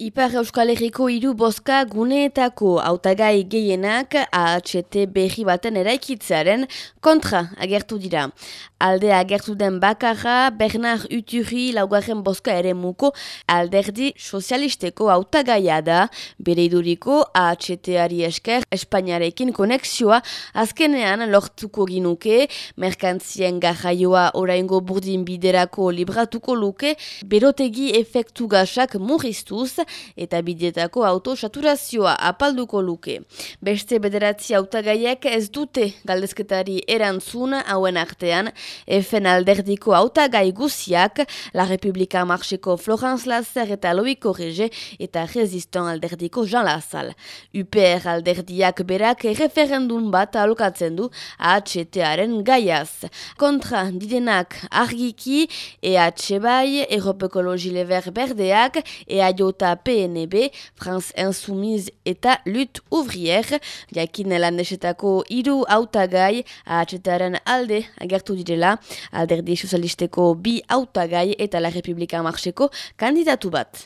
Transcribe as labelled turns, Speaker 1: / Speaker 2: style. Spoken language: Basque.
Speaker 1: Ipar Euskal Herriko hiru boska guneetako hautagai gehienak AHT berri baten eraikitzearen kontra agertu dira. Alde agertu den bakarra Bernard Uturri laugarren boska ere muko alderdi sozialisteko hautagaia da bere iduriko AHT-ari esker Espainiarekin konexioa azkenean lortuko ginuke merkantzien garraioa oraingo burdin biderako libratuko luke berotegi efektu gasak murriztuz eta bidetako autosaturazioa apalduko luke. Beste bederatzi autagaiek ez dute galdezketari erantzun hauen artean, efen alderdiko autagai guziak, La Republika Marxeko Florence Lasser eta Loiko Rege eta Resiston alderdiko Jean Lasal. UPR alderdiak berak referendun bat alokatzen du AHT-aren gaiaz. Kontra didenak argiki, EH bai, Europeko Lever berdeak, EAJ PNB, France Insoumise eta Lut Ouvrière, jakin landesetako hiru autagai ahatsetaren alde agertu direla, alderdi sozialisteko bi autagai eta la Republika Marxeko kandidatu bat.